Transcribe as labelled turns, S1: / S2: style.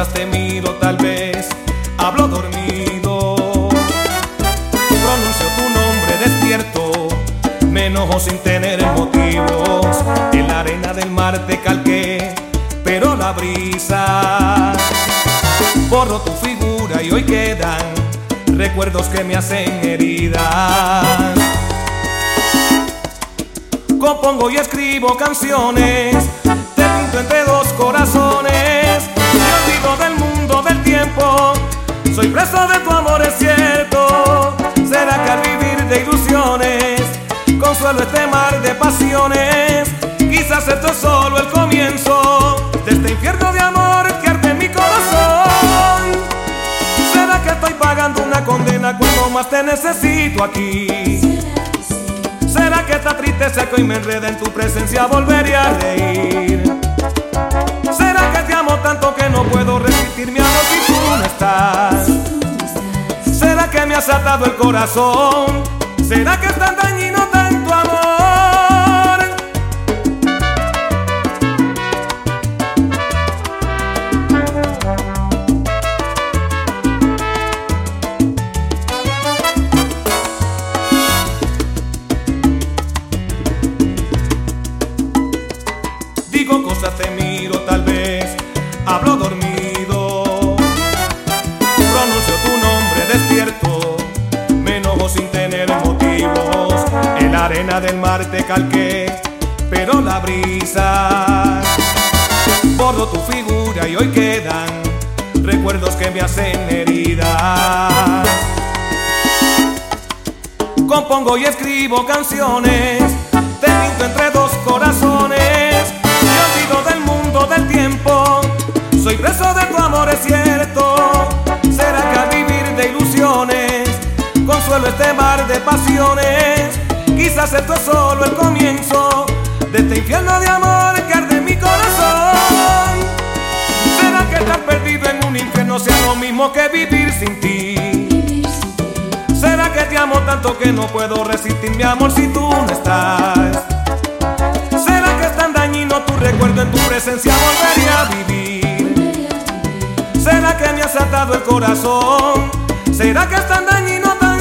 S1: cosas te miro, tal vez hablo dormido. Pronuncio tu nombre despierto, me enojo sin tener motivos. En la arena del mar te calqué, pero la brisa borro tu figura y hoy quedan recuerdos que me hacen heridas. Compongo y escribo canciones, te pinto entre dos corazones. Soy preso de tu amor, es cierto. Será que al vivir de ilusiones, consuelo este mar de pasiones. Quizás esto es solo el comienzo de este infierno de amor que arde en mi corazón. ¿Será que estoy pagando una condena cuando más te necesito aquí? ¿Será que esta tristeza que hoy me enreda en tu presencia volveré a reír? ¿Será que te amo tanto que no puedo resistir mi amor que me has atado el corazón? ¿Será que es tan dañino tanto amor? Digo cosas, te miro, tal vez hablo dormido. Sin tener motivos. En la arena del mar te calqué, pero la brisa borro tu figura y hoy quedan recuerdos que me hacen heridas. Compongo y escribo canciones, te pinto entre dos corazones. Me olvido del mundo del tiempo, soy preso de tu amor, es cierto. De pasiones. Quizás esto es solo el comienzo de este infierno de amor que arde en mi corazón. ¿Será que estar perdido en un infierno sea lo mismo que vivir sin ti? ¿Será que te amo tanto que no puedo resistir mi amor si tú no estás? ¿Será que es tan dañino tu recuerdo en tu presencia volvería a vivir? ¿Será que me has atado el corazón? ¿Será que es tan dañino tan